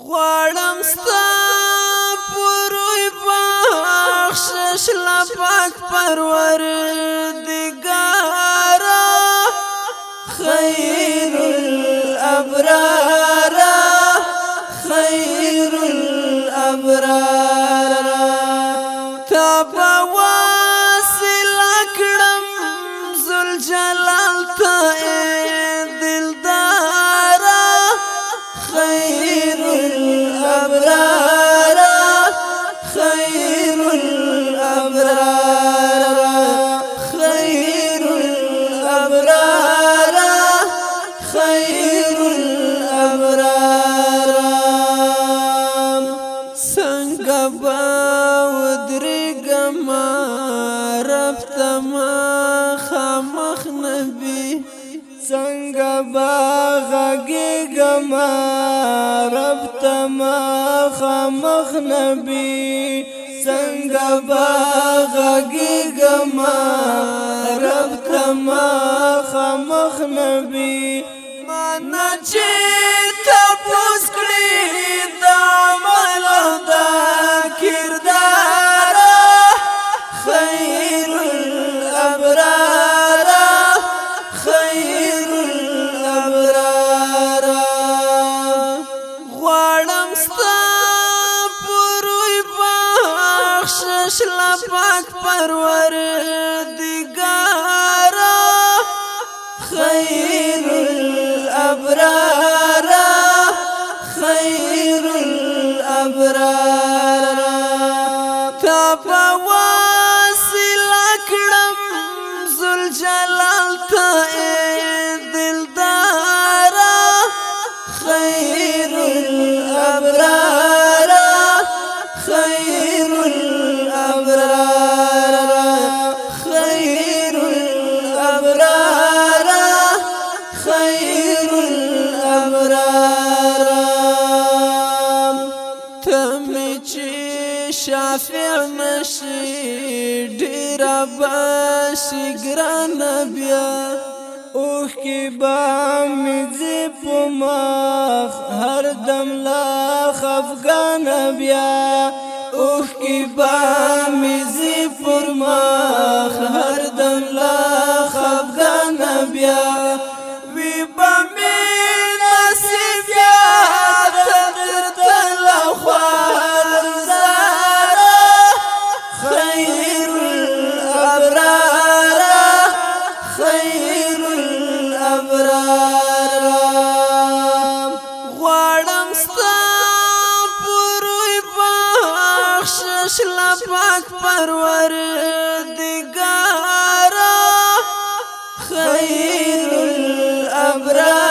غواړم ستا پروي بخشش لا پاک پرور دګارا خير الابرار خير الابرار څنګه باغږي ګما رب تما خمخ نبی څنګه باغږي ګما رب تما خمخ نبی مان چې تاسو کړی دا ملدا شلا پاک پرور دگارا خیر الابرار خیر الابرار تا پواصل اکڑم ذل جلال تا شافع نشي ډیر باشي ګران بیا او کی با مزه پماخ هر دم لا خفغان بیا او کی با مزه پرماخ عرش لا پاک پرور خير الابرار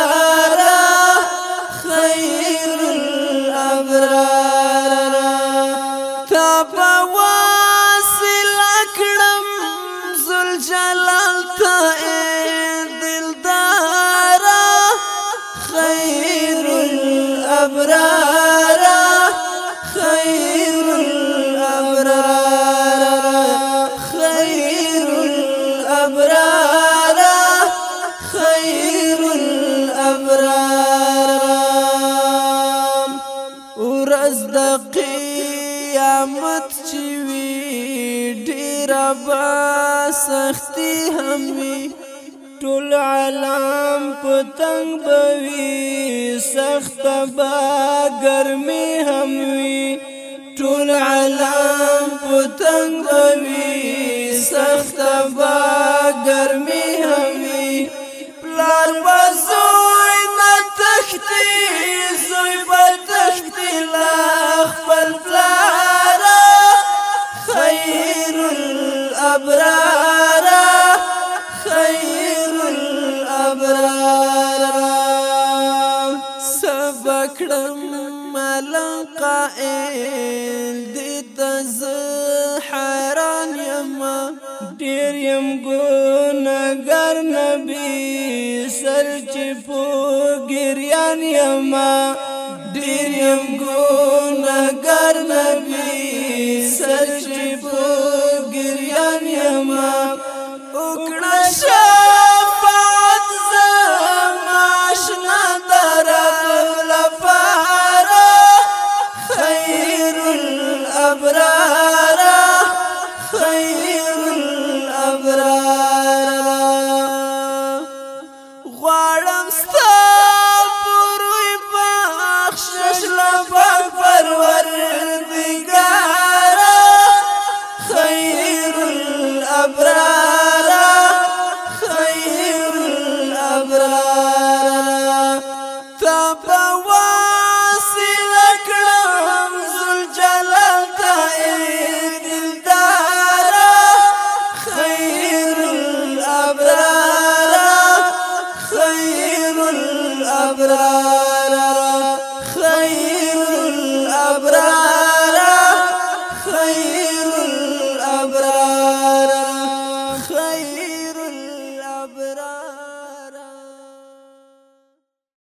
ورځ د قیامت چې وی ډیر با سختی هم وی ټول عالم پتنګ بوي سخت با ګرمي هم وی ټول عالم پتنګ بوي سخت با ګرمي هم وی پلار بزوي نه تختی زوی تختی لاخ پل پلارا خیر الابرارا خیر الابرارا سبکڑم ملن قائل دیتا زحران یما دیر یم گونگر نبی سر چی پو گریان یما ډیر يم ګناګار نبی سر چې په ګریان یم وکړه شفاعت زما شنا درب لپاره خير الابرار